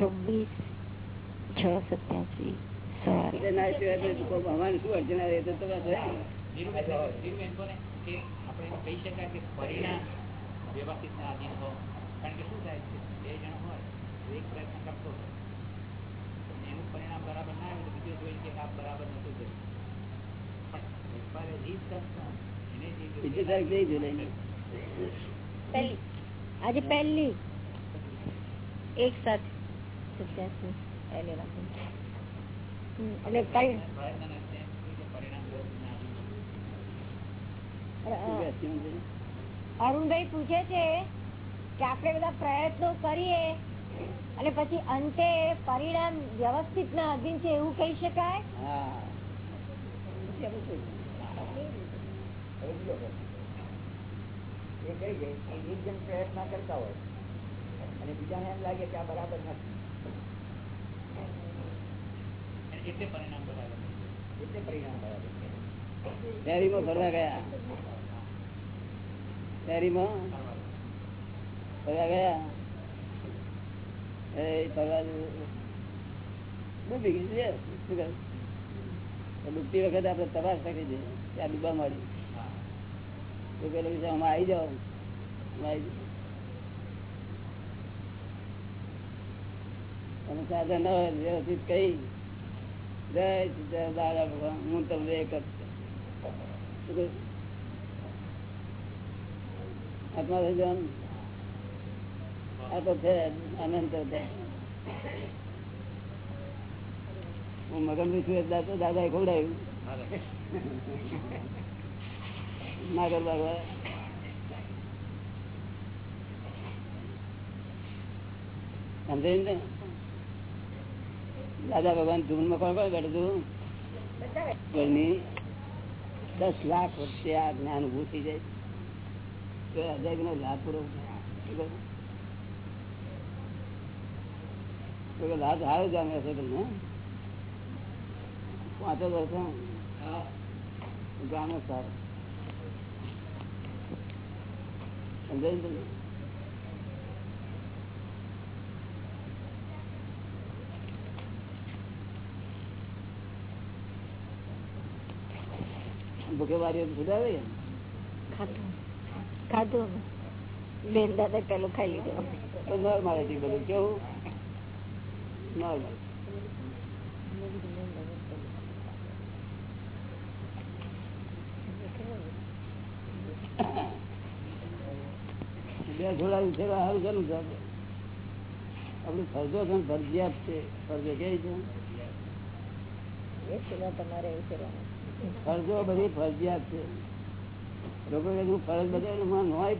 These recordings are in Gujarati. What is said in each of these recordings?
છવ્વીસ છ સત્યાસી સવારે એટલે ના સિવાય તો કોઈ ભગવાન શું અડચણ આવે એ તો તમે જોયા ને. ધીરુભાઈ ધીરુભાઈ કોને કે આપણે એમ કહી શકાય કે પરિણામ વ્યવસ્થિત ના આધીન હો કારણ કે શું થાય છે બે જણ હોય તો એક પ્રયત્ન કરતો હોય અને એનું પરિણામ બરાબર ના આવે તો બીજો જોઈ કે આ બરાબર નતું કર્યું પણ વેપારે રીત કરતા એને જે બીજી તારીખ જઈ જુલાઈ પહેલી આજે પહેલી એક સાથે સત્યાસી એટલે કઈ અરુણભાઈ પૂછે છે કે આપણે બધા પ્રયત્નો કરીએ અને પછી અંતે પરિણામ વ્યવસ્થિત ના અધીન છે એવું કહી શકાય? પ્રયત્ન કરતા હોય અને બીજાને એમ લાગે કે આ બરાબર નથી. બરાબર છે. શહેરીમાં ફરવા ગયા? શહેરીમાં ફરવા ગયા? એ ફરવા ડૂબી ગઈ લે, શું ડૂબતી વખતે આપણે તપાસ કરી દઈએ. ત્યાં ડૂબા મળી તો પેલો અમે આવી જાઓ. આવી જાઓ. અને સાધન વ્યવસ્થિત કહી જય દાદા ભગવાન. હું તમને એક જ? આત્મા થઈ જવાનું આ તો છે અનંત છે. હું મગન છું એટલે તો દાદા ખવડાવ્યું. નાગર બાગવા સમજાયું ને? દાદા ભગવાન ધૂનમાં કોણ કોણ કરતું દસ લાખ વર્ષે આ જ્ઞાન ઉભું થઈ જાય. તો નો લાભ પૂરો લાભ સારો જામે હશે તમને? પાંચ વર્ષ ગામે સારું સમજાયું ભૂખે વારીઓ સુધારે ખાધું. બેન દાદા પેલું ખાઈ લીધું તો નોર્મલ હતી બધું. કેવું? નોર્મલ. બે જોડાયું છે સારું છે આપણે આપણું ફરજો છે ફરજિયાત છે. ફરજો કેવી છે? તમારે એવું કરવાનું. ફરજો બધી ફરજિયાત છે. લોકો કે હું ફરજ નોય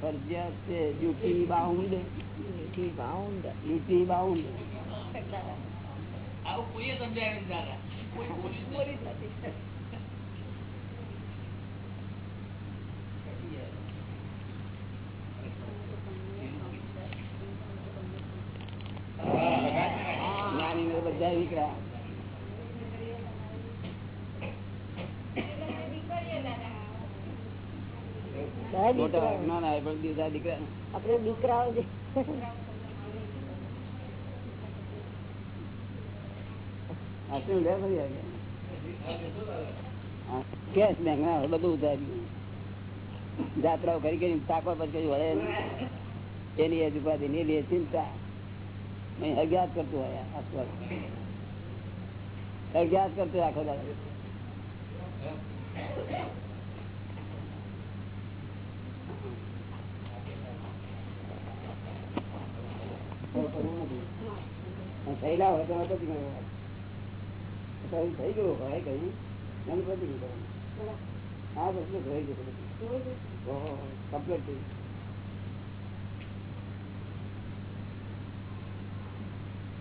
ફરજિયાત છે. Duty bound. Duty bound. આવું કોઈએ સમજાવ્યું દાદા? કોઈ બોલ્યું નથી. બધા નીકળ્યા બધા મોટા દીકરાઓ. અજ્ઞાન પણ બીજા દીકરા આપણે દીકરાઓ આટલું લે ફરી આવે કેશ બેંક ના બધું ઉધાર્યું જાત્રાઓ કરી કરી તાકવા પછી કઈ વળે એની એ ઉપાધિ ની લે ચિંતા. અજ્ઞાત કરતું હોય આસપાસ. અજ્ઞાત કરતું આખો દાડો. થયેલા હોય તો નથી કરવા કઈ થઈ ગયું ભાઈ કઈ એમ નથી કરવાનું હા બસ બસ થઈ ગયું કમ્પ્લીટ થઈ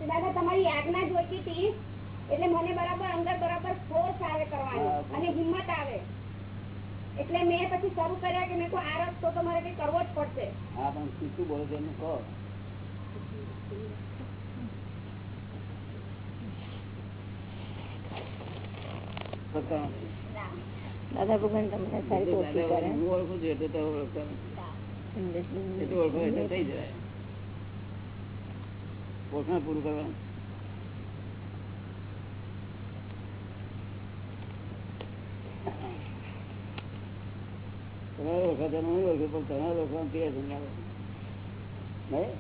દાદા તમારી આજ્ઞા જોઈતી હતી એટલે મને બરાબર અંદર બરાબર ફોર્સ આવે કરવાની. હા. અને હિંમત આવે. એટલે મેં પછી શરૂ કર્યા કે મેં કોઈ આ રસ્તો તો મારે કઈ કરવો જ પડશે. હા પણ શું શું બોલે છે એનું કહો. દાદા ભગવાન તમને સારી ઓળખી કરે હું ઓળખું છું એટલે તો ઓળખતો એટલું ઓળખો એટલે થઈ જાય. પોષણ પૂરું કરવાનું. તમારે વખત નહીં ઓળખ્યું પણ તમારે ઓળખવાનું તે સમજાવો નહીં?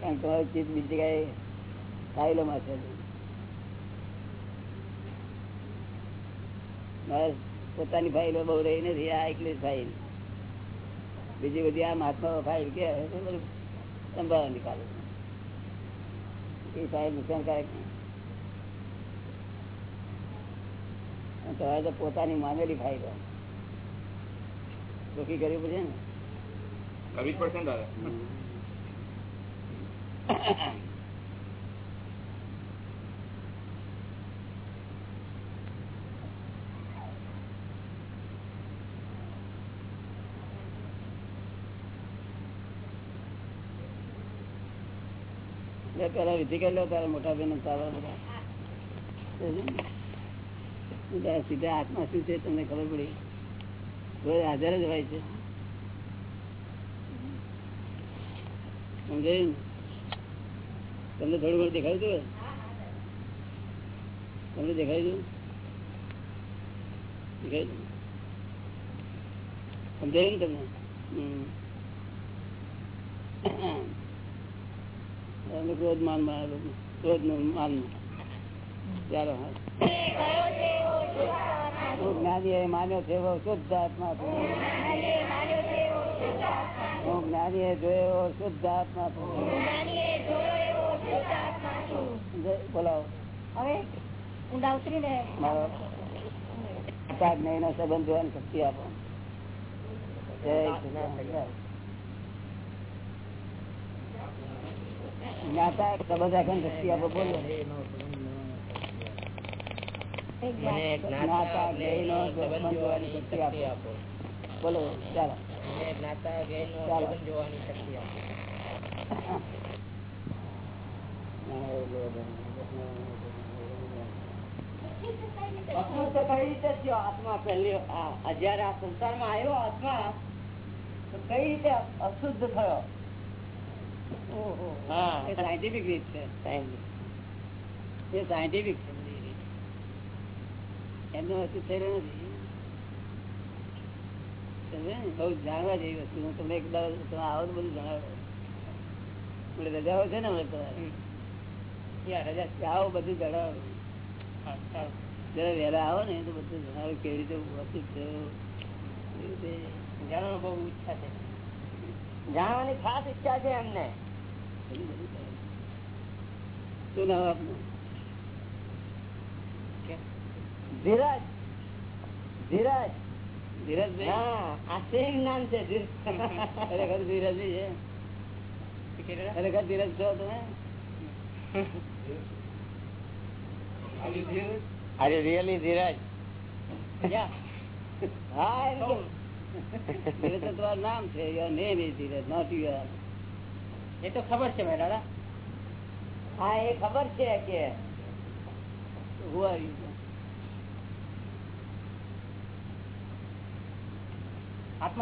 કારણ તમારી ચીજ બીજી જગ્યાએ ફાઇલોમાં છે. પોતાની ફાઇલો બહુ રહી નથી આ એકલી ફાઇલ બીજી બધી આ મહાત્મા ફાઇલ કે બધું સંભાળવા નીકાળે એ ફાઇલ નુકસાનકારક. તમારે તો પોતાની માનેલી ફાઇલો ચોખ્ખી કરવી પડશે ને? કરવી પડશે ને દાદા લે પેલા વિધિ કરી લો મોટા બેન બધા. સીધા હાથમાં શું છે તમને ખબર પડી? હાજર જ હોય છે. તમને થોડું ઘણું દેખાયું હતું તમને દેખાયું દેખાયું? સમજાયું ને તમને? હમ. અમે ક્રોધ માનમાં ક્રોધનું માન ચાલો જ્ઞાની એ માન્યો છે એવો શુદ્ધ આત્મા છું. હું જ્ઞાની એ જોયો એવો શુદ્ધ આત્મા છું. બોલાવો. હવે ઊંડા ઉતરીને મારો સંબંધ જોવાની શક્તિ આપો. જય. જ્ઞાતા સંબંધ રાખવાની આપો બોલો. બોલો ચાલો. ચાલો. કઈ રીતે થયો? આત્મા પહેલી આ જયારે આ સંસારમાં આવ્યો આત્મા તો કઈ રીતે અશુદ્ધ થયો? હા. એ સાયન્ટિફિક રીત છે. એ સાયન્ટિફિક છે એમનો વસ્તુ થયેલો નથી. સમજ્યા ને? બહુ જાણવા જેવી વસ્તુ. હું તમને એક તમે આવો તો બધું જણાવો. આપણે રજાઓ છે ને હમણાં તમારે. આવો બધું જણાવો. જરા વહેલા આવો ને તો બધું જણાવો કેવી રીતે વસ્તુ થયો. બહુ ઈચ્છા છે. જાણવાની ખાસ ઈચ્છા છે એમને. શું નામ આપનું? ધીરજ ધીરજ. ધીરજભાઈ? હા આ સેમ નામ છે ધીરજ. ખરેખર ધીરજ છે. ખરેખર? ધીરજ છો તમે? ધીરજ. ધીરજ તો આત્મા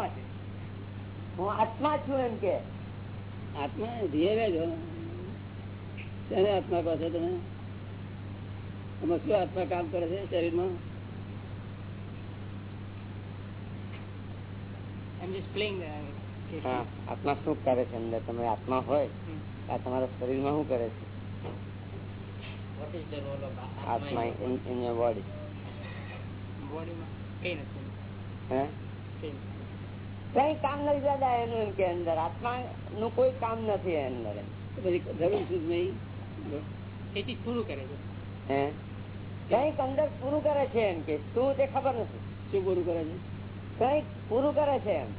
છે. હું આત્મા છું એમ કે. આત્મા ધીરે જો. શેને આત્મા કહો છો તમે? એમાં શું આત્મા કામ કરે છે શરીરમાં? આત્મા શું કરે છે અંદર? તમે આત્મા હોય આ તમારા શરીરમાં શું કરે છે? આત્મા ઇન યોર બોડી કઈ કામ નથી દાદા એનું એમ કે અંદર. આત્મા નું કોઈ કામ નથી અંદર એમ. પૂરું કરે હે? કંઈક અંદર પૂરું કરે છે એમ કે. શું તે ખબર નથી. શું પૂરું કરે છે? કંઈક પૂરું કરે છે એમ.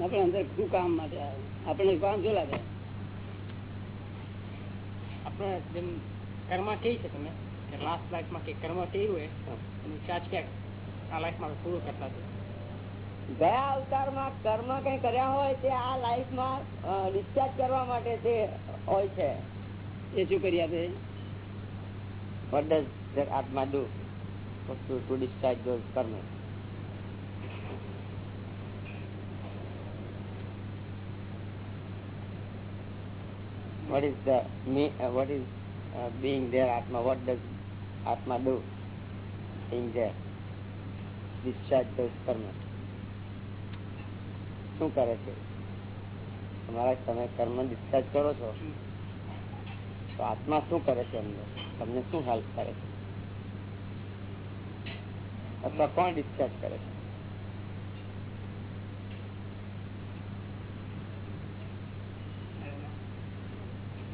આપણે અંદર શું કામ માટે આપણે કામ શું લાગે આપણે જેમ કર્મ કહી છે તમે લાસ્ટ લાઈફમાં કે કર્મ કહ્યું હોય અને ચાર્જ ક્યાંક આ લાઈફમાં પૂરું કરતા છે ગયા અવતારમાં કર્મ કઈ કર્યા હોય તે આ લાઈફમાં ડિસ્ચાર્જ કરવા માટે તે હોય છે. એ શું કરી આપે? What આત્મા that Atma do to, to discharge those karma? What is the me uh, what is uh, being there atma what does atma do being there discharge those karma શું કરે છે તમારા તમે કર્મ ડિસ્ચાર્જ કરો છો તો આત્મા શું કરે છે અંદર તમને શું હેલ્પ કરે છે અથવા કોણ ડિસ્ચાર્જ કરે છે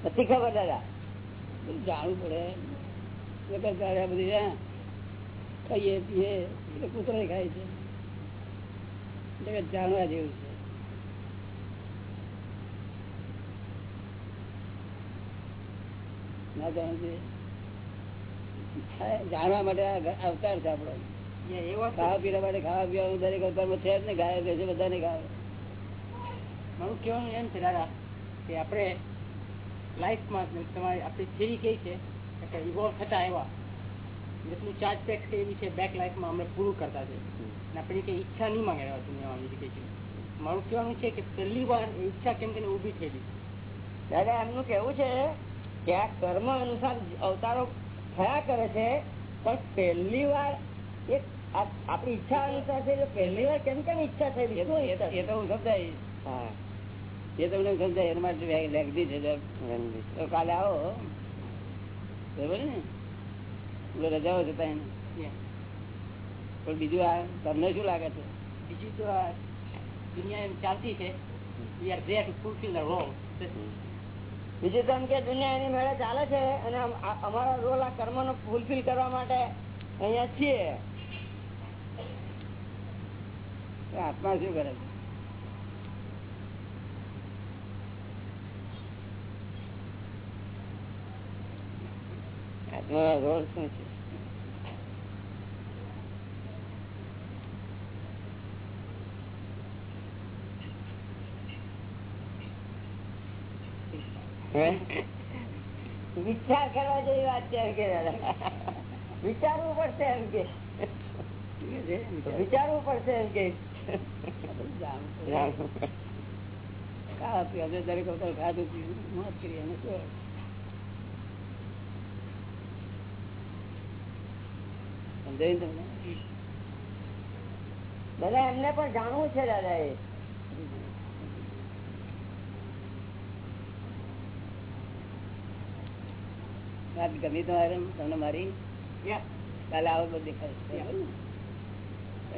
નથી ખબર દાદા. જાણવું પડે? બધી ખાઈએ પીએ એટલે કૂતરો ખાય છે. એટલે જાણવા જેવું છે. ના જાણવું માટે અવતાર છે આપડો ખાવા પીવા માટે ખાવા પીવાનું દરેક અવતારમાં છે જ ને ગાય છે બધાને ખાવે. મારું કેવાનું એમ છે દાદા કે આપણે લાઈફમાં તમારી આપણી થિયરી કઈ છે? કે ઇવોલ્વ થતા આવ્યા. જેટલું ચાર્જ પેક છે એવી છે બેક લાઈફમાં અમે પૂરું કરતા છે અને આપણી કંઈ ઈચ્છા નહીં માંગે એવા દુનિયામાં કઈ મારું કહેવાનું છે કે પહેલી વાર ઈચ્છા કેમ કે ઊભી થયેલી દાદા એમનું કેવું છે કે આ કર્મ અનુસાર અવતારો થયા કરે છે પણ પહેલી વાર એક આપણી ઈચ્છા અનુસાર છે પહેલી વાર કેમ કેમ ઈચ્છા તો- એ તો હું સમજાય હા. એ તમને સમજાય એના માટે લે- છે તો કાલે આવો બરોબર ને? રજાઓ જતા એને પણ બીજું આ તમને શું લાગે છે? બીજું તો આ દુનિયા એમ ચાલતી છે. વી આર બીજું તો એમ કે દુનિયા એની મેળે ચાલે છે અને અમારા રોલ આ કર્મ નો ફૂલફિલ કરવા માટે અહીંયા છીએ. આત્મા શું કરે છે? આત્માનો રોલ શું છે વિચાર કરવા જેવી વાત છે એમ કે વિચારવું પડશે એમ કે વિચારવું પડશે એમ કે ખાધું પીધું મોજ કરી અને શું સમજાયું તમને? દાદા એમને પણ જાણવું છે દાદા એ. વાત ગમી તમારે તમને મારી? કાલે આવો બધું દેખાય.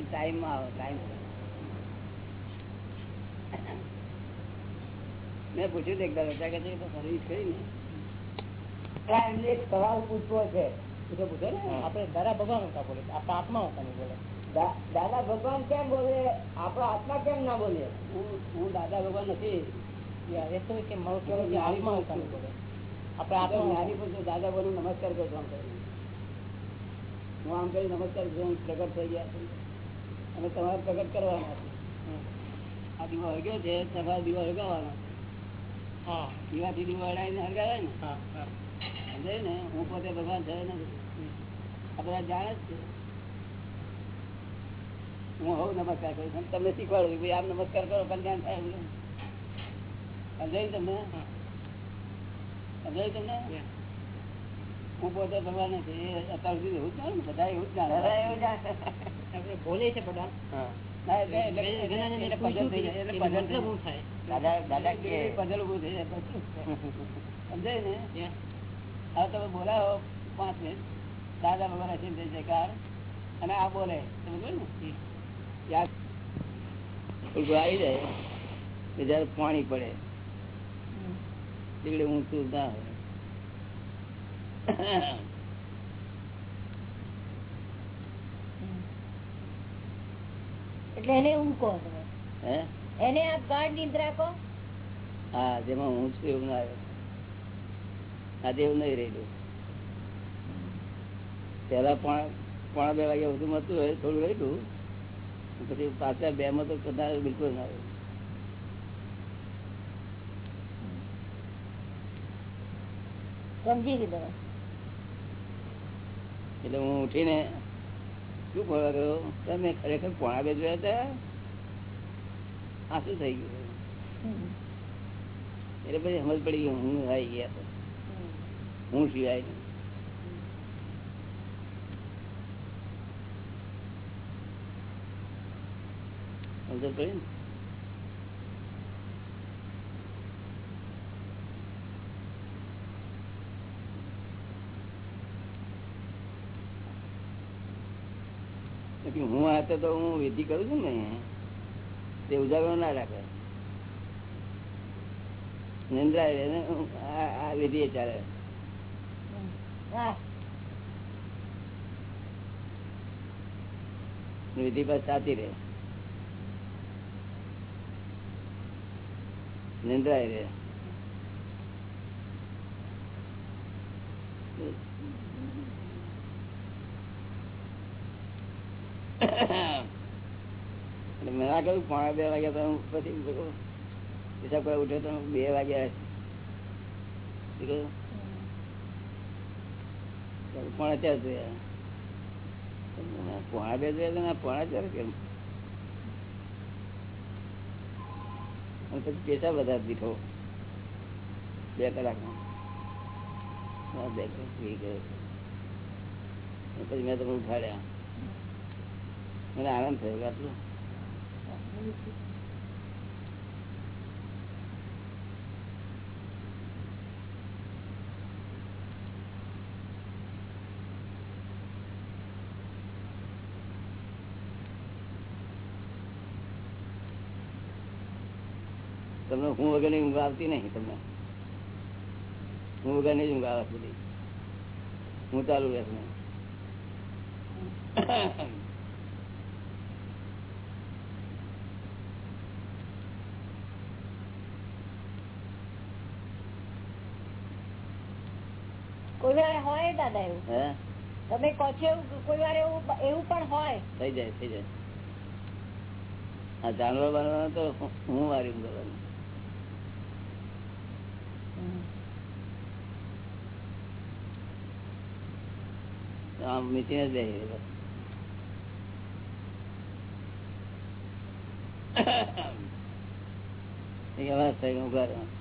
ટાઈમમાં આવો ટાઈમ મેં પૂછ્યું એક દાદા કે સર્વિસ કરી ને. એમને એક સવાલ પૂછવો છે. પૂછો પૂછે ને આપડે દાદા ભગવાન હતા બોલે આપણા આત્મા હતા નહીં બોલે. દાદા ભગવાન કેમ બોલે? આપણો આત્મા કેમ ના બોલે? હું હું દાદા ભગવાન નથી. એ તો કે મારું કહેવાનું કે આત્મા હતા નહીં બોલે. આપણે આપણે આત્મા જ્ઞાની પૂછો દાદા ભગવાન નમસ્કાર કરજો આમ કરી હું આમ કરી નમસ્કાર કરું પ્રગટ થઈ ગયા અને તમારે પ્રગટ કરવાના આ દીવો હળગ્યો છે તમારે દીવો હળગાવવાનો હા. દીવાથી દીવો હળાવીને હળગાવે ને? હા હા. સમજાય ને હું પોતે ભગવાન થયો નથી. આ બધા જાણે જ છે. હું હવ નમસ્કાર કરું છું. તમને શીખવાડું ભાઈ આમ નમસ્કાર કરો કલ્યાણ થાય એમ. સમજાયું તમને? સમજાયું તમને? હું પોતે ભગવાન નથી. એ અત્યાર સુધી એવું જાણે બધા એવું જાણે. એવું જાણે. બોલે છે બધા. દાદા દાદા કે જાય. ઉભું થઈ જાય સમજાય ને? હવે તમે બોલાવો પાંચ મિનિટ. દાદા ભગવાન હસીને જય જયકાર. અને આ બોલે. તમે બોલ ને? યાદ. આવી જાય. જયારે પાણી પડે. એટલે ઊંચું ના હોય. એટલે એને ઊંઘો તમે. હે? એને આપ ગાઢ નિદ્રા કહો હા જેમાં છું એવું ના આવ્યો આજે એવું નહીં રહેલું. પેલા પોણા પોણા બે વાગ્યા બધું મતું હોય થોડું રહેલું. પછી પાછા બે માં તો કદાચ બિલકુલ ના સમજી ગયું. એટલે હું ઉઠીને શું બોલવા ગયો? તમે ખરેખર પોણા બે જોયા હતા? આ શું થઈ ગયું. એટલે પછી સમજ પડી ગયું હું આવી ગયા. હું સિવાય. સમજ પડી? હું હાથે તો હું વિધિ કરું છું ને તે ઉજાગરો ના રાખે નિંદ્રા આ વિધિ ચાલે વિધિ સાચી રે નિંદ્રાય મેં ના કહ્યું પોણા બે વાગ્યા તો પછી હિસાબ કરે ઉઠ્યો તો બે વાગ્યા પોણા ચાર જોયા પોણા બે જોયા પોણા ચાર કેમ પછી પેશા બધા દીઠો. બે કલાકમાં. બે કલાક પછી મેં તમને ઉઠાડ્યા. મને આનંદ થયો આટલું. હું વગરની ઊંઘ આવતી નહીં તમને. હું વગરની જ ઊંઘ આવે બધી હું ચાલુ રહેશ વાર હોય દાદા એવું? હે? તમે કહો છો એવું કોઈ વાર એવું એવું પણ હોય. થઈ જાય થઈ જાય. આ જાનવર બનવાનું તો હું- ઊંઘ કરવાની. આમ જ બેસી ઊભા રહેવાનું.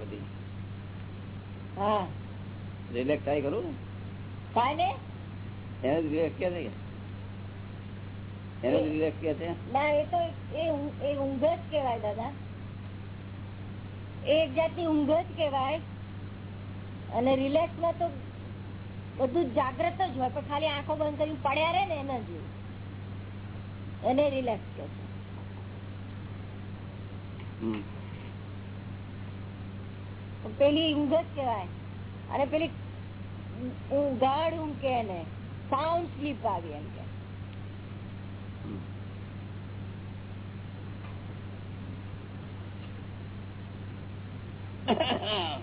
બધી. હા. રિલેક્સ થાય ખરું? ને થાય ને? એને રિલેક્સ કે છે એને રિલેક્સ કે છે? ના એ તો એ એ ઊંઘ જ કેવાય દાદા. એ એક જાતની ઊંઘ જ કહેવાય. અને રિલેક્સમાં તો બધું જાગ્રત જ હોય પણ ખાલી આંખો બંધ કરી પડ્યા રે ને એના જેવું. એને રિલેક્સ કે છે. પેલી ઊંઘ જ કેવાય અને પેલી ગાઢ ઊંઘ કે એને. સાઉન્ડ સ્લીપ આવી એમ કે કયા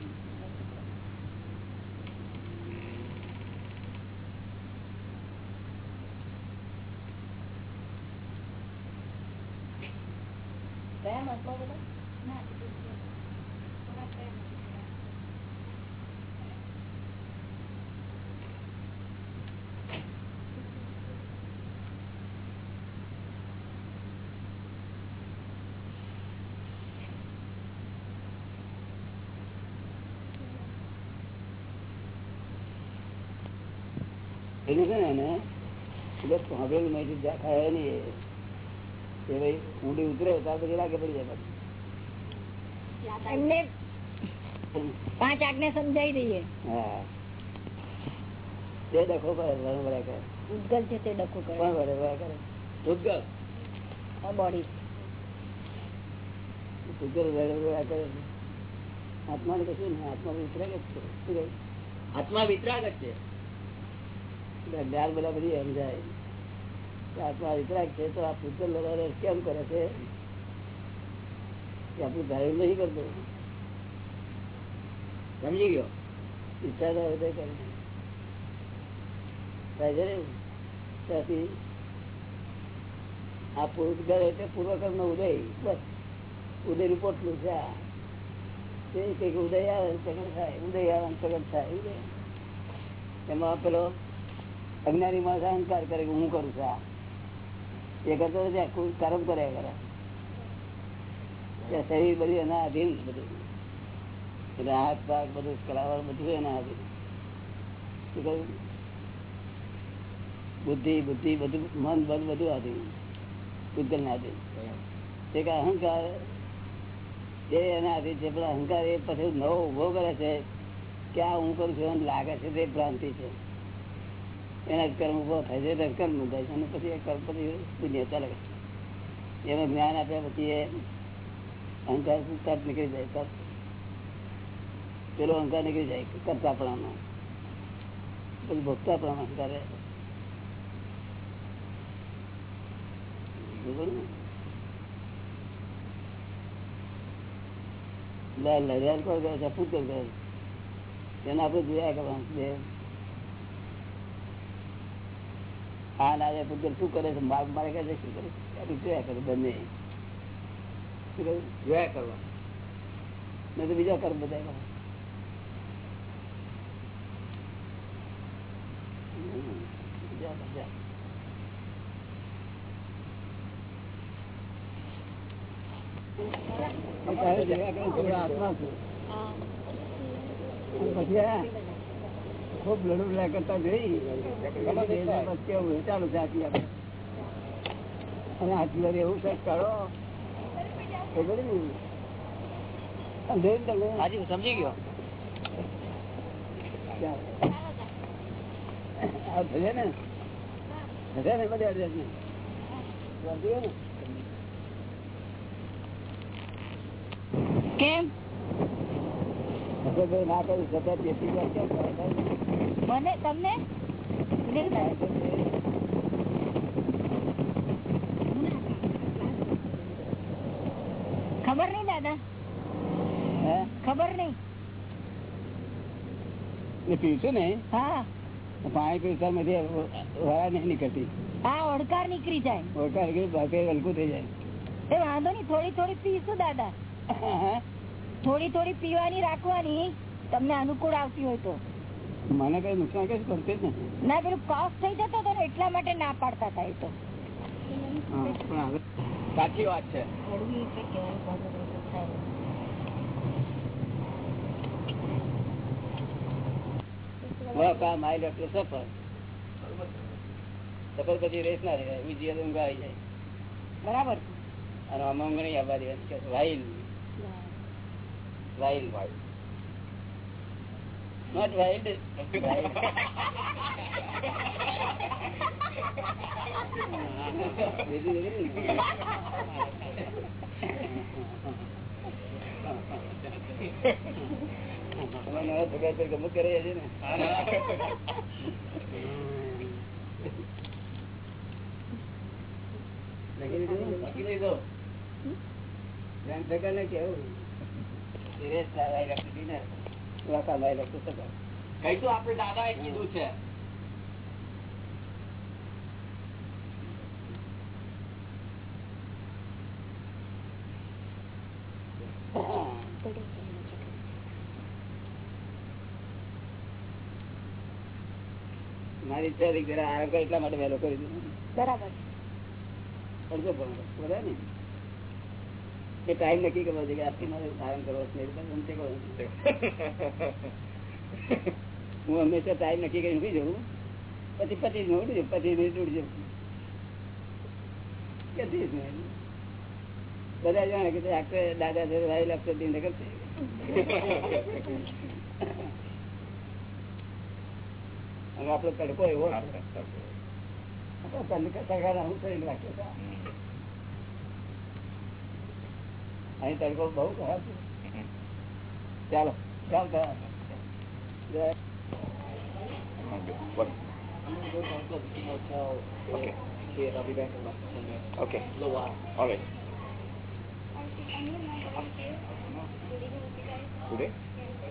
મતલબ બધા છે ને એને બસ સાંભળેલું માહિતી ખાય નહીં એ. એ ભાઈ ઊંડી ઉતરે ત્યાર પછી લાગે પડી જાય એમને પાંચ આજ્ઞા સમજાવી દઈએ. હા. બે ડખો કરે વરા કરે. ઉદ્ગલ છે તે ડખો કોણ કરે વરે વરા કરે. ઉદગલ. બોડી. ઉદગલ વરા કરે. આત્માને કશું નહીં આત્મા વિતરાગ જ છે આત્મા વિતરાગ જ છે. જ્ઞાન બધા બધી સમજાય. આત્મા વિતરાક છે તો આ પૂતલ વગેરે કેમ કરે છે? કે આપણું ધારણ નહીં કરતો. સમજી ગયો? ઈચ્છા તો હોય કરે? ત્યાંથી આ પૂતગલ એટલે પૂર્વકર્મ ઉદય. બસ. ઉદયનું છે આ. તે કંઈક ઉદય આવે ને પ્રગટ થાય. ઉદય આવે ને પ્રગટ થાય. ઉદય એમાં પેલો અજ્ઞાની માણસ અહંકાર કરે કે હું કરું છું એ કરતો કર્મ કર્યા કરે. શરીર બધું એના આધીન બધું. એટલે હાથ પાક બધું કલાવર બધું એના આધીન. શું કહ્યું? બુદ્ધિ બુદ્ધિ, બધું, મન બન બધું આધીન. પૂતગલ ના આધીન. તે કે અહંકાર એ એના આધીન છે, પણ અહંકાર એ પછી નવો ઊભો કરે છે, કે આ હું કરું છું એમ લાગે છે, તે ભ્રાંતિ છે. એના કર્મ ઊભો થાય છે કર્મ થાય છે. અને પછી કર્મ પછી પુણ્ય ચાલે. એનું જ્ઞાન આપ્યા પછી એ અહંકાર તરત નીકળી જાય તરત પેલો અહંકાર નીકળી જાય કરતાપણાનો પછી ભોગતાપણાનો અહંકાર રહે. બરોબર ને? લ- લડ્યા કોણ કરે છે? પૂતગલ કરે એને આપણે જોયા કરવાનું હા ના રે શું કરે છે? માર મારે કહે છે શું કરે જોયા કરે બંને. જોયા કરવા નહીં તો બીજા કર્મ બધા પછી આ ખૂબ લડું લડા કરતા જોઈ. કેવું ચાલુ છે આટલી આપણે અને આટલી વાર એવું કંઈક કરો? હાજી હું સમજી ગયો. આ ભલે ને. ભલે ને બધા અડધા ને સમજી ગયો ને કેમ? ભગતભાઈ ના કર્યું છતાં જેટલી વાર કેમ કરે? મને તમને ખબર નહીં દાદા? ખબર નહીં. પીશું ને? હા. પાણી પીવતા માંથી વરા નહીં નીકળતી. હા ઓડકાર નીકળી જાય. ઓળકાર કે ભાગે હલકું થઈ જાય. એ વાંધો નહીં થોડી થોડી પીશું દાદા. થોડી થોડી પીવાની રાખવાની તમને અનુકૂળ આવતી હોય તો. મને કઈ નુકસાન કઈ કરતી જ ના પેલું કોફ થઈ જતો હતો એટલા માટે ના પાડતા હતા એ તો. હા, પણ હવે સાચી વાત છે. માય ડોક્ટર સફર. સફર પછી રેસ ના રહે બીજી વાર ઊંઘ આવી જાય. બરાબર. અને આમાં ઊંઘ નહીં આવવા દેવાની કે while while while not wild ગમત કરે છે ને. લખી લીધું લખી લીધો ને કેવું? મારી ઈચ્છા જરા આગળ એટલા માટે વહેલો કરી દીધું. બરાબર. અડધો પોણો બધા ને એ ટાઈમ નક્કી કરવો છે કે આજથી મારે ધારણ કરવો છે. હું હંમેશા ટાઈમ નક્કી કરી ઊભી જવું પછી પચીસ ઉઠી જવું પચીસ મિનિટ ઉડી જવું કે ત્રીસ મિનિટ. બધા જાણે કે આખરે દાદા છે ભાઈ લાગશે દિન કરશે અને આપડો તડકો એવો તડકાના હું કરીને રાખ્યો અહીં તડકો બહુ ખરાબ છે ચાલો ચાલતા જય What? Okay. Okay. All right. Today?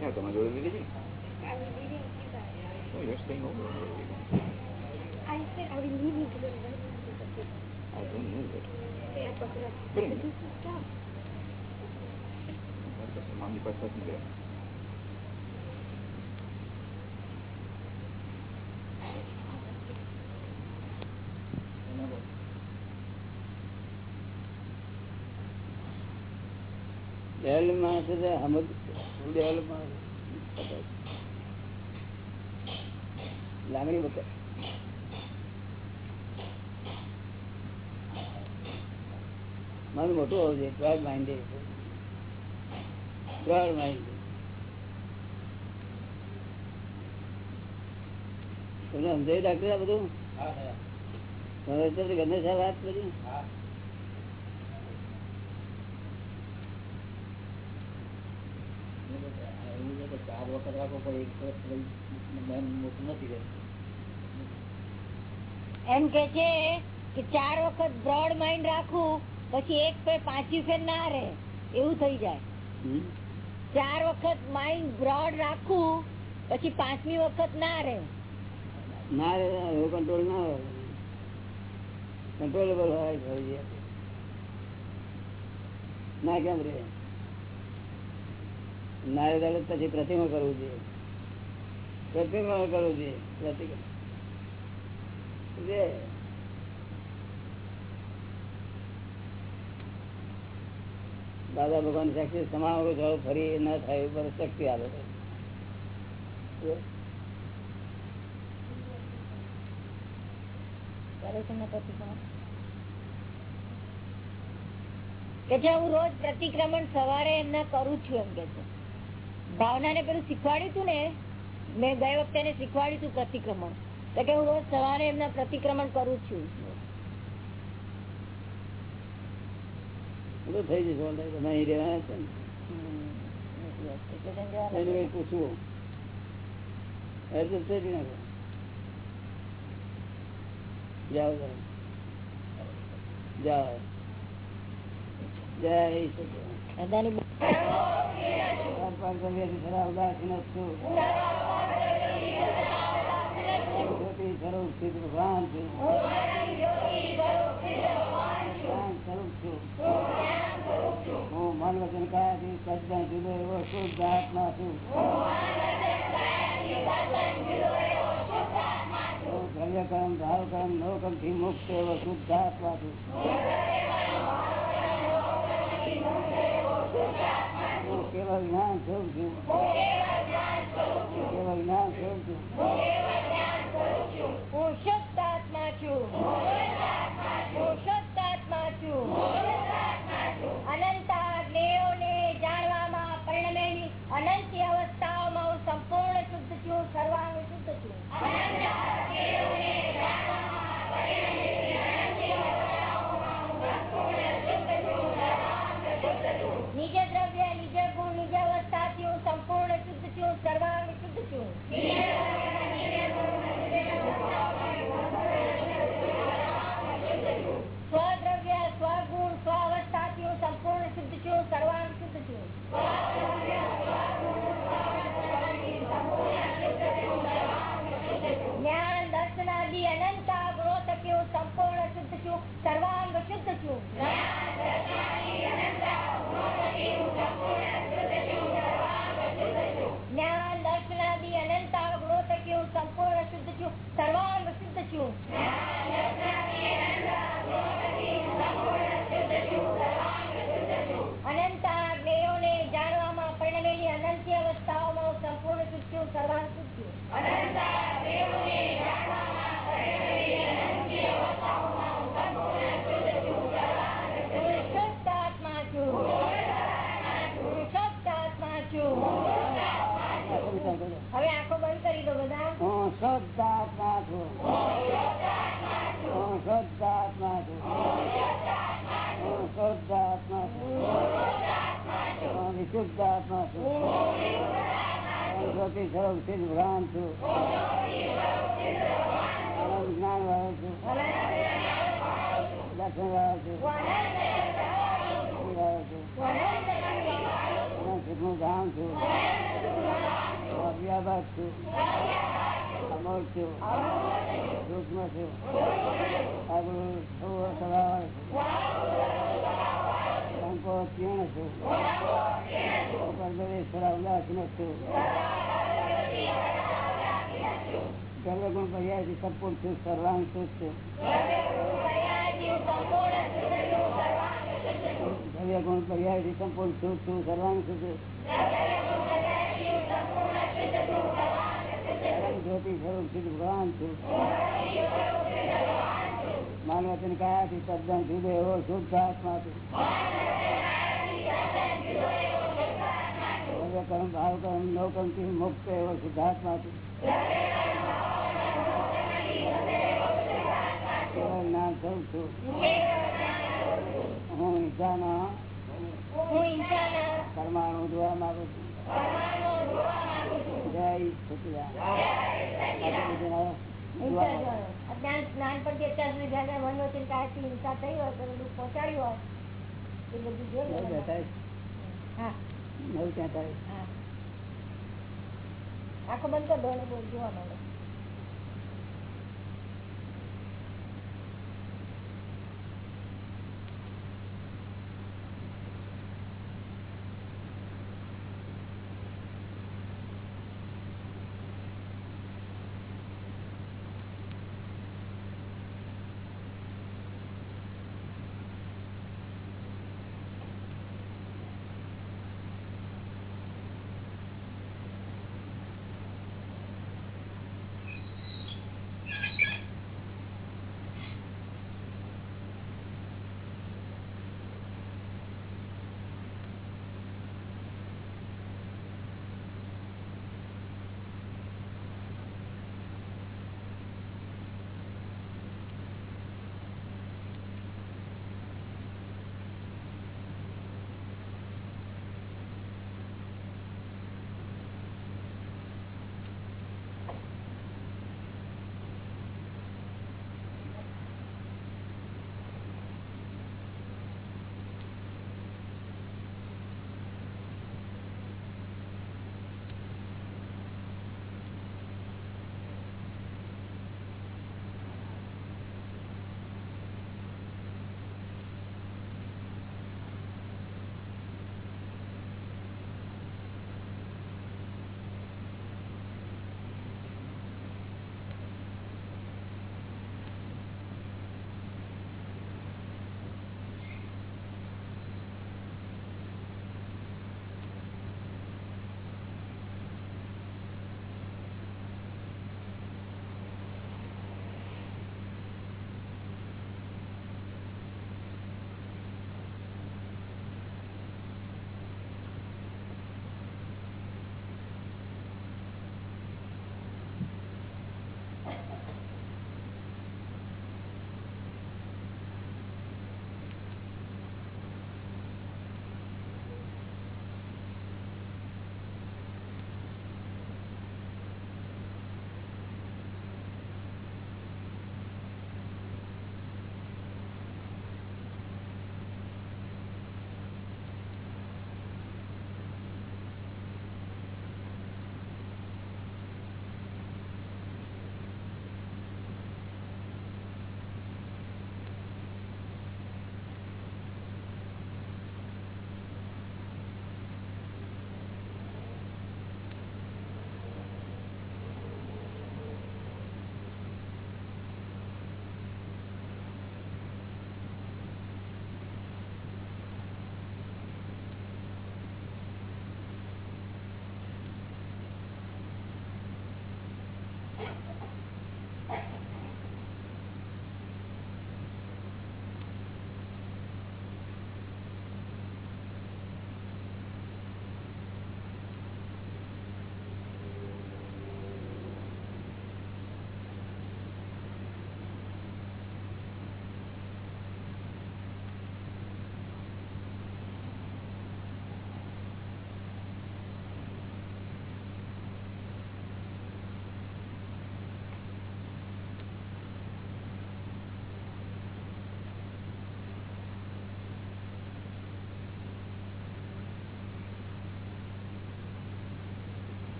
Yeah, તમારા જોડે લીધી છે ને? Oh, you're staying over. I said I will leave you to the I don't know that. rest. Wait a minute. person mommy પર સ્વતંત્ર ડેવલપ માણસ સમજ ડેવલપ માણસ લાગણી બતાવે મન મોટું હોવું જોઈએ ટ્વેલ્વ માઇન્ડેડ બ્રોડ માઇન્ડ તમને સમજાયું ડાક્ટર આ બધું? ગમે છે વાત બધી ચાર વખત રાખો એક મન મોટું નથી એમ કે છે કે ચાર વખત બ્રોડ માઇન્ડ રાખવું પછી એક પે પાંચી ફેર ના રહે. એવું થઈ જાય? ચાર વખત માઇન્ડ બ્રોડ રાખવું પછી પાંચમી વખત ના રે ના રે કંટ્રોલ ના હોય. કંટ્રોલેબલ હોય ના, કેમ રે? ના રે પછી પ્રતિમા કરવું જોઈએ પ્રતિમા કરવું જોઈએ પ્રતિમા. દાદા ભગવાન શક્તિ સમાવો છો ફરી ન થાય પર શક્તિ આવે. કે હું રોજ પ્રતિક્રમણ સવારે એમના કરું છું એમ કે છે. ભાવના ને પેલું શીખવાડ્યું હતું ને, મેં ગઈ વખતે શીખવાડ્યું પ્રતિક્રમણ. કે હું રોજ સવારે એમના પ્રતિક્રમણ કરું છું. એ થઈ જશે. તમે અહીં રહેવાના છે ને. એને કંઈ પૂછવું? એટલે થઈ નાખો જાઓ જાઓ જાઓ. જય ભગવાન છું. હું મન વચન કાયાથી સજ્જન જુદો એવો શુદ્ધ આત્મા છું હું દ્રવ્ય કર્મ ભાવ કર્મ નવ કર્મથી મુક્ત એવો શુદ્ધ આત્મા છું હું કેવળ જ્ઞાન સ્વરૂપ છું કેવળ જ્ઞાન સ્વરૂપ છું હું શુદ્ધ આત્મા છું. આત્મા સંપૂર્ણ છે સર્વાંગ છે છું. દ્રવ્ય ગુણ પર્યાય સંપૂર્ણ છું છું, સર્વાંગ છે. સિદ્ધ ભગવાન છું. માન વચન કયાથી તદ્દન જુદો એવો શુદ્ધ આત્મા છું. કર્મ ભાવ કર્મ મુક્ત એવો શુદ્ધાત્મા છું. કેવળ જ્ઞાન સ્વરૂપ છું હું. ઈચ્છાના હું પરમાણુ જોવા માંગુ છું જય આખો અજ્ઞાન નાનપણથી બોલ જોવા જયારે